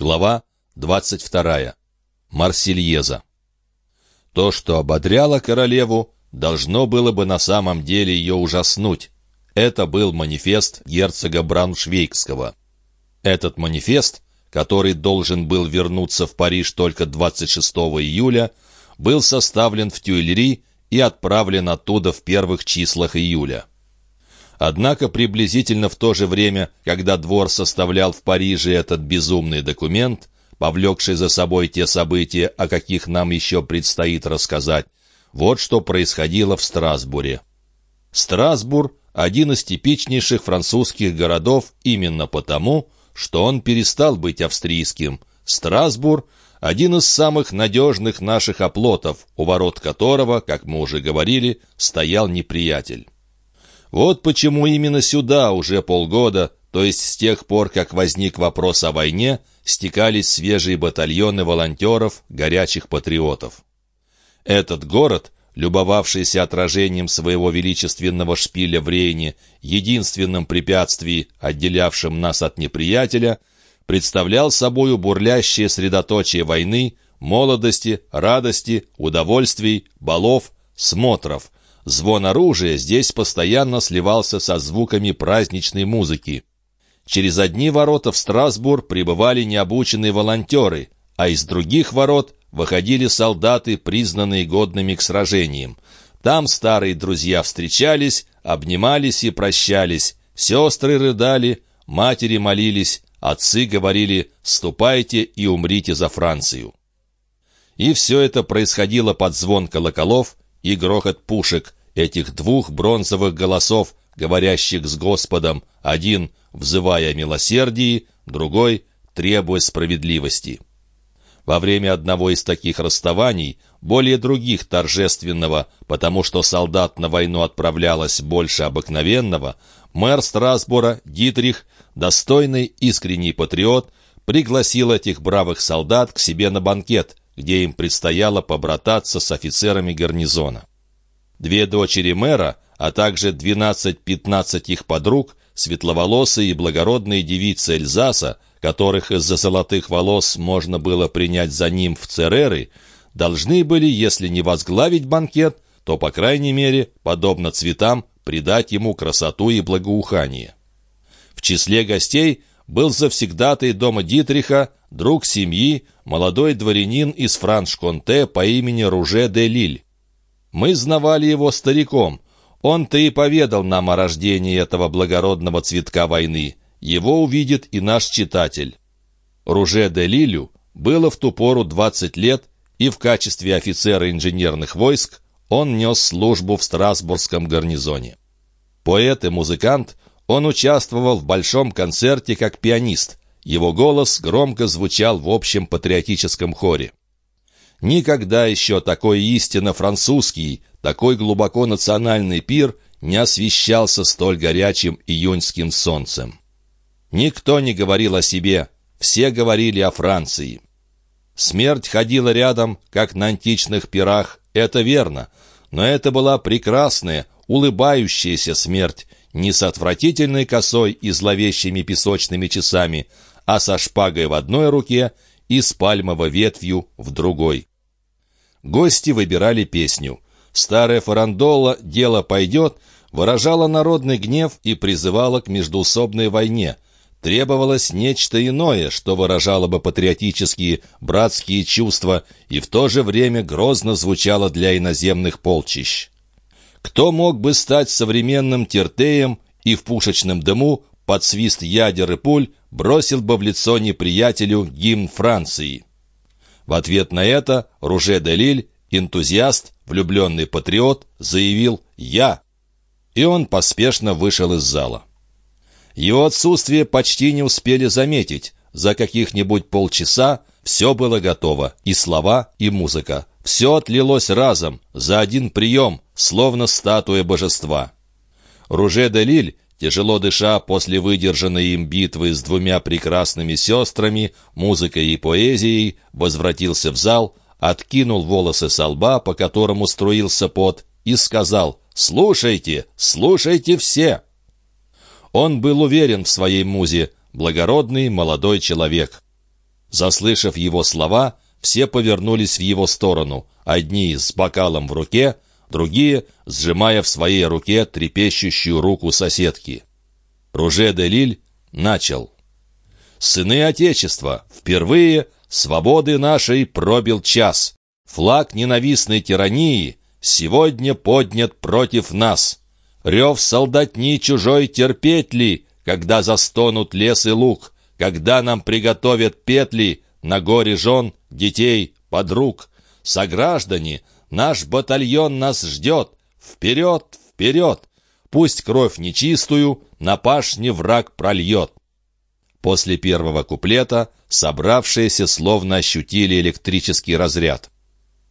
Глава 22. Марсельеза. То, что ободряло королеву, должно было бы на самом деле ее ужаснуть. Это был манифест герцога Брауншвейгского. Этот манифест, который должен был вернуться в Париж только 26 июля, был составлен в Тюильри и отправлен оттуда в первых числах июля. Однако приблизительно в то же время, когда двор составлял в Париже этот безумный документ, повлекший за собой те события, о каких нам еще предстоит рассказать, вот что происходило в Страсбуре. Страсбур – один из типичнейших французских городов именно потому, что он перестал быть австрийским. Страсбур – один из самых надежных наших оплотов, у ворот которого, как мы уже говорили, стоял неприятель. Вот почему именно сюда уже полгода, то есть с тех пор, как возник вопрос о войне, стекались свежие батальоны волонтеров, горячих патриотов. Этот город, любовавшийся отражением своего величественного шпиля в Рейне, единственным препятствии, отделявшим нас от неприятеля, представлял собою бурлящее средоточие войны, молодости, радости, удовольствий, балов, смотров – Звон оружия здесь постоянно сливался со звуками праздничной музыки. Через одни ворота в Страсбург прибывали необученные волонтеры, а из других ворот выходили солдаты, признанные годными к сражениям. Там старые друзья встречались, обнимались и прощались, сестры рыдали, матери молились, отцы говорили «ступайте и умрите за Францию». И все это происходило под звон колоколов и грохот пушек, этих двух бронзовых голосов, говорящих с Господом, один взывая милосердии, другой требуя справедливости. Во время одного из таких расставаний, более других торжественного, потому что солдат на войну отправлялось больше обыкновенного, мэр Страсбура, Дитрих, достойный искренний патриот, пригласил этих бравых солдат к себе на банкет, где им предстояло побрататься с офицерами гарнизона. Две дочери мэра, а также 12-15 их подруг, светловолосые и благородные девицы Эльзаса, которых из-за золотых волос можно было принять за ним в Цереры, должны были, если не возглавить банкет, то, по крайней мере, подобно цветам, придать ему красоту и благоухание. В числе гостей был завсегдатый дома Дитриха, друг семьи, молодой дворянин из Франш-Конте по имени Руже де Лиль. Мы знавали его стариком. Он-то и поведал нам о рождении этого благородного цветка войны. Его увидит и наш читатель. Руже де Лилю было в ту пору 20 лет, и в качестве офицера инженерных войск он нес службу в Страсбургском гарнизоне. Поэт и музыкант, он участвовал в большом концерте как пианист. Его голос громко звучал в общем патриотическом хоре. Никогда еще такой истинно французский, такой глубоко национальный пир не освещался столь горячим июньским солнцем. Никто не говорил о себе, все говорили о Франции. Смерть ходила рядом, как на античных пирах, это верно, но это была прекрасная, улыбающаяся смерть, не с отвратительной косой и зловещими песочными часами, а со шпагой в одной руке и с пальмовой ветвью в другой. Гости выбирали песню. Старая фарандола «Дело пойдет» выражала народный гнев и призывала к междуусобной войне. Требовалось нечто иное, что выражало бы патриотические, братские чувства и в то же время грозно звучало для иноземных полчищ. Кто мог бы стать современным Тертеем и в пушечном дыму под свист ядер и пуль бросил бы в лицо неприятелю гимн Франции? В ответ на это Руже де Лиль, энтузиаст, влюбленный патриот, заявил «Я». И он поспешно вышел из зала. Его отсутствие почти не успели заметить. За каких-нибудь полчаса все было готово, и слова, и музыка. Все отлилось разом, за один прием, словно статуя божества. Руже де Лиль Тяжело дыша после выдержанной им битвы с двумя прекрасными сестрами, музыкой и поэзией, возвратился в зал, откинул волосы со лба, по которому струился пот, и сказал «Слушайте, слушайте все!» Он был уверен в своей музе, благородный молодой человек. Заслышав его слова, все повернулись в его сторону, одни с бокалом в руке, другие сжимая в своей руке трепещущую руку соседки. Руже де Лиль начал. «Сыны Отечества, впервые свободы нашей пробил час. Флаг ненавистной тирании сегодня поднят против нас. Рев солдатни чужой терпеть ли, когда застонут лес и луг, когда нам приготовят петли на горе жен, детей, подруг. Сограждане, наш батальон нас ждет. Вперед, вперед! Пусть кровь нечистую на пашне враг прольет. После первого куплета собравшиеся словно ощутили электрический разряд.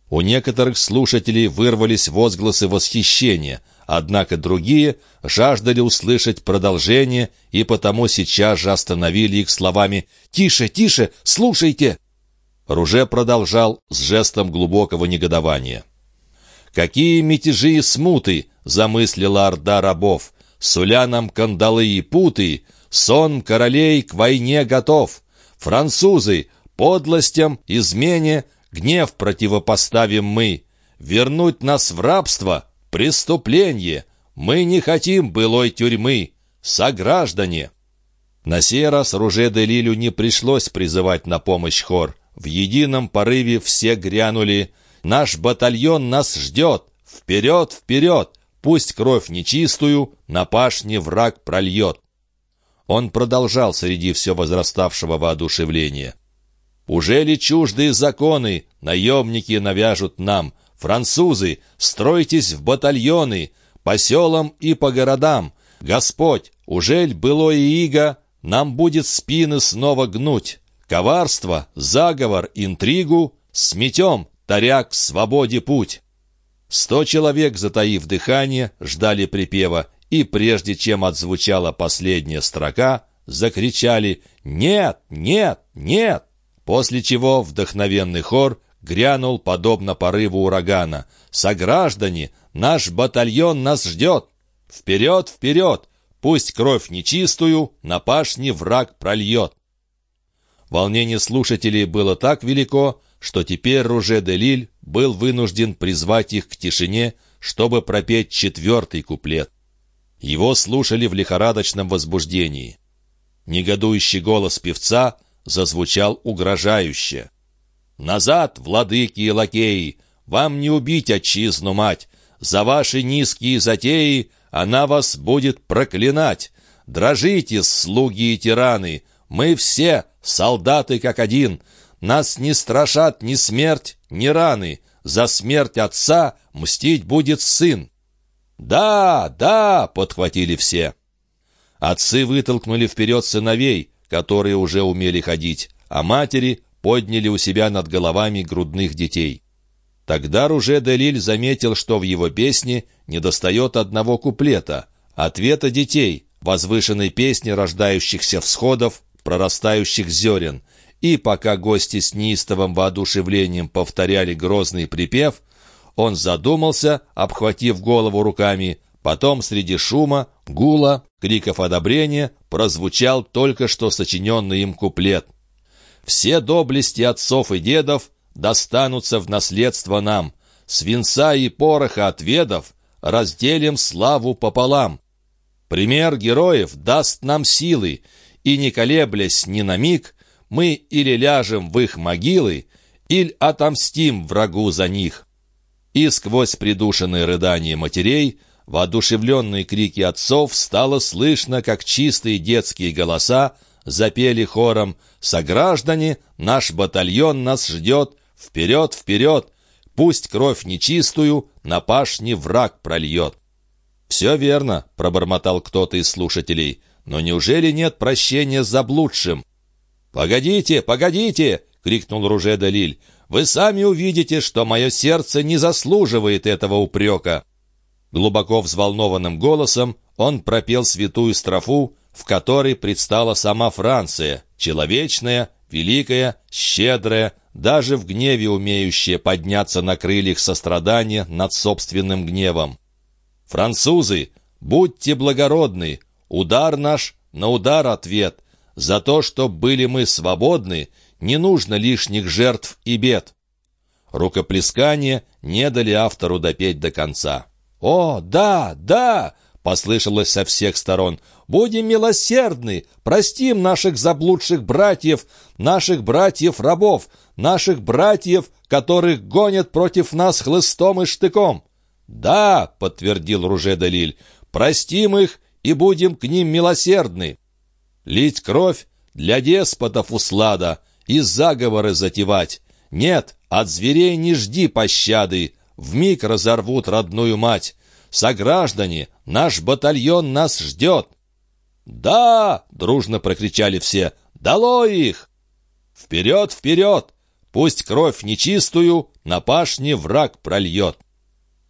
У некоторых слушателей вырвались возгласы восхищения, однако другие жаждали услышать продолжение и потому сейчас же остановили их словами «Тише, тише, слушайте!» Руже продолжал с жестом глубокого негодования. «Какие мятежи и смуты!» — замыслила орда рабов. «Суля нам кандалы и путы, сон королей к войне готов. Французы, подлостям, измене, гнев противопоставим мы. Вернуть нас в рабство — преступление. Мы не хотим былой тюрьмы. Сограждане!» На сей раз Руже де Лилю не пришлось призывать на помощь хор. В едином порыве все грянули «Наш батальон нас ждет! Вперед, вперед! Пусть кровь нечистую на пашне враг прольет!» Он продолжал среди все возраставшего воодушевления. «Уже ли чуждые законы наемники навяжут нам? Французы, стройтесь в батальоны, по селам и по городам. Господь, ужель было и иго, нам будет спины снова гнуть. Коварство, заговор, интригу сметем, таря к свободе путь. Сто человек, затаив дыхание, ждали припева, и прежде чем отзвучала последняя строка, закричали «Нет! Нет! Нет!» После чего вдохновенный хор грянул подобно порыву урагана. «Сограждане, наш батальон нас ждет! Вперед, вперед! Пусть кровь нечистую на пашне враг прольет!» Волнение слушателей было так велико, что теперь Руже де Лиль был вынужден призвать их к тишине, чтобы пропеть четвертый куплет. Его слушали в лихорадочном возбуждении. Негодующий голос певца зазвучал угрожающе. «Назад, владыки и лакеи! Вам не убить отчизну мать! За ваши низкие затеи она вас будет проклинать! Дрожите, слуги и тираны! Мы все солдаты как один! Нас не страшат ни смерть, ни раны! За смерть отца мстить будет сын!» «Да, да!» — подхватили все. Отцы вытолкнули вперед сыновей, которые уже умели ходить, а матери подняли у себя над головами грудных детей. Тогда Руже Делиль заметил, что в его песне недостает одного куплета — ответа детей, возвышенной песни рождающихся всходов, прорастающих зерен. И пока гости с неистовым воодушевлением повторяли грозный припев, он задумался, обхватив голову руками, потом среди шума, гула, криков одобрения прозвучал только что сочиненный им куплет. «Все доблести отцов и дедов достанутся в наследство нам, свинца и пороха отведов разделим славу пополам. Пример героев даст нам силы, и, не колеблясь ни на миг, мы или ляжем в их могилы, или отомстим врагу за них и сквозь придушенные рыдания матерей, воодушевленные крики отцов стало слышно, как чистые детские голоса запели хором «Сограждане, наш батальон нас ждет! Вперед, вперед! Пусть кровь нечистую на пашне враг прольет!» «Все верно», — пробормотал кто-то из слушателей, «но неужели нет прощения заблудшим?» «Погодите, погодите!» — крикнул Руже Далиль вы сами увидите, что мое сердце не заслуживает этого упрека». Глубоко взволнованным голосом он пропел святую строфу, в которой предстала сама Франция, человечная, великая, щедрая, даже в гневе умеющая подняться на крыльях сострадания над собственным гневом. «Французы, будьте благородны, удар наш на удар ответ, за то, что были мы свободны, не нужно лишних жертв и бед. Рукоплескания не дали автору допеть до конца. «О, да, да!» — послышалось со всех сторон. «Будем милосердны, простим наших заблудших братьев, наших братьев-рабов, наших братьев, которых гонят против нас хлыстом и штыком». «Да», — подтвердил Руже Далиль, — «простим их и будем к ним милосердны». Лить кровь для деспотов услада и заговоры затевать. Нет, от зверей не жди пощады, вмиг разорвут родную мать. Сограждане, наш батальон нас ждет. «Да!» — дружно прокричали все. «Долой их!» «Вперед, вперед! Пусть кровь нечистую на пашне враг прольет!»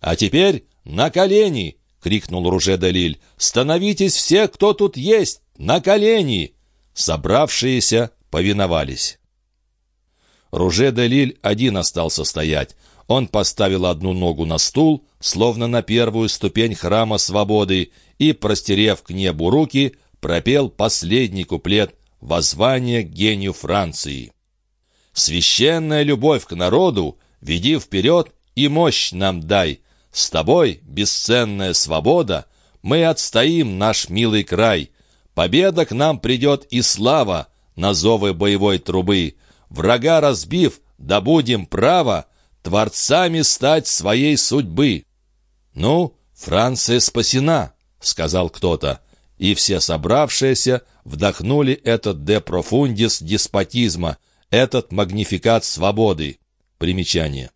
«А теперь на колени!» — крикнул Руже Далиль. «Становитесь все, кто тут есть! На колени!» Собравшиеся повиновались. Руже Делиль один остался стоять. Он поставил одну ногу на стул, словно на первую ступень храма свободы, и, простерев к небу руки, пропел последний куплет «Воззвание к гению Франции». «Священная любовь к народу, веди вперед и мощь нам дай. С тобой, бесценная свобода, мы отстоим наш милый край. Победа к нам придет и слава на зовы боевой трубы. Врага разбив, добудем право Творцами стать своей судьбы. «Ну, Франция спасена», — сказал кто-то, и все собравшиеся вдохнули этот «де профундис» деспотизма, этот магнификат свободы. Примечание.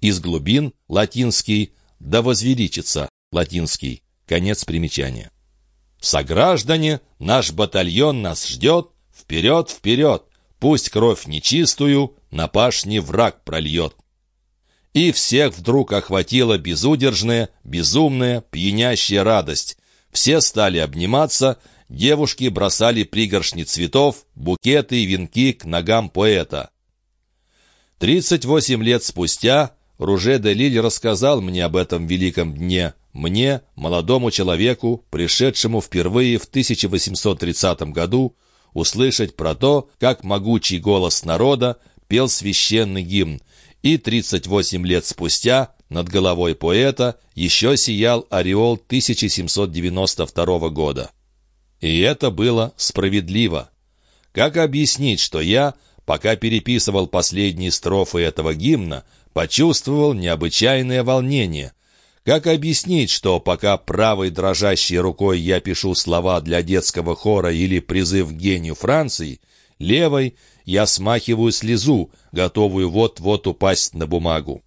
Из глубин, латинский, да возвеличится, латинский. Конец примечания. «Сограждане, наш батальон нас ждет, вперед, вперед! Пусть кровь нечистую на пашне враг прольет. И всех вдруг охватила безудержная, безумная, пьянящая радость. Все стали обниматься, девушки бросали пригоршни цветов, букеты и венки к ногам поэта. Тридцать восемь лет спустя Руже де Лиль рассказал мне об этом великом дне, мне, молодому человеку, пришедшему впервые в 1830 году, услышать про то, как могучий голос народа пел священный гимн, и 38 лет спустя над головой поэта еще сиял ореол 1792 года. И это было справедливо. Как объяснить, что я, пока переписывал последние строфы этого гимна, почувствовал необычайное волнение – как объяснить, что пока правой дрожащей рукой я пишу слова для детского хора или призыв к гению Франции, левой я смахиваю слезу, готовую вот-вот упасть на бумагу.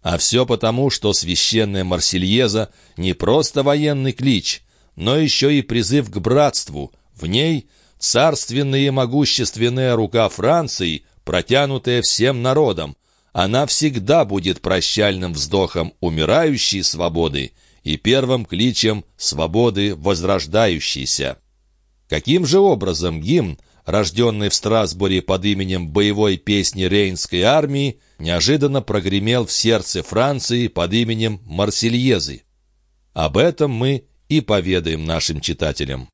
А все потому, что священная Марсельеза не просто военный клич, но еще и призыв к братству. В ней царственная и могущественная рука Франции, протянутая всем народам, она всегда будет прощальным вздохом умирающей свободы и первым кличем свободы возрождающейся. Каким же образом гимн, рожденный в Страсбуре под именем боевой песни Рейнской армии, неожиданно прогремел в сердце Франции под именем Марсельезы? Об этом мы и поведаем нашим читателям.